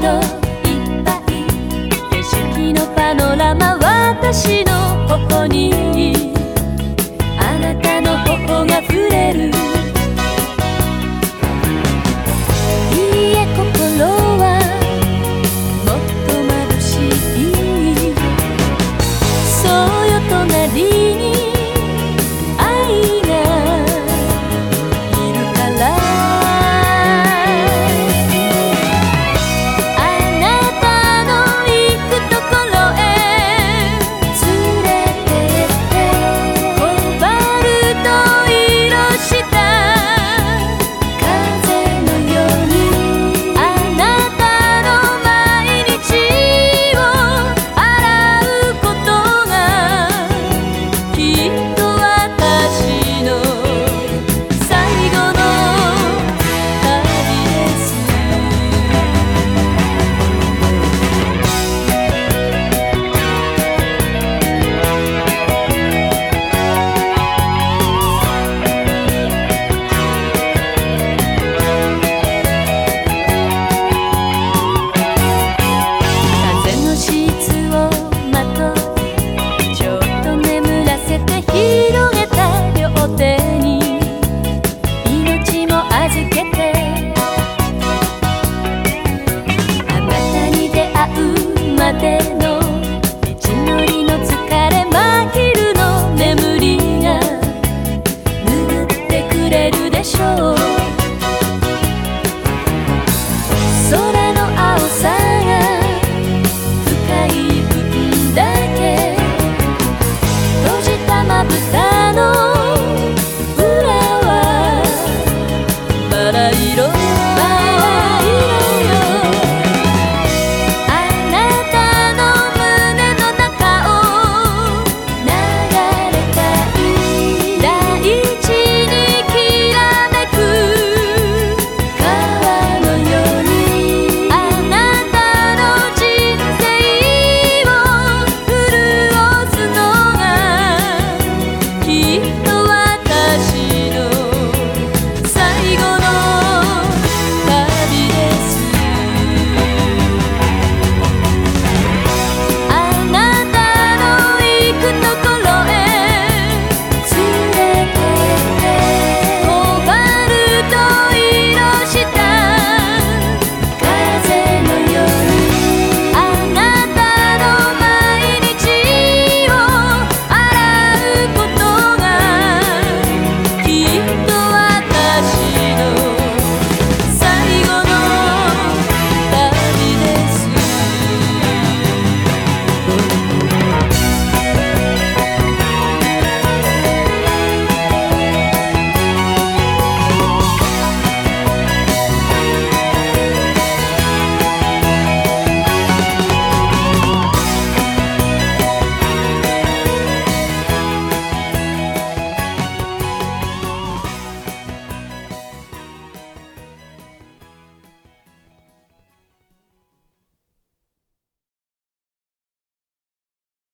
窓いっぱい。景色のパノラマ私のここに。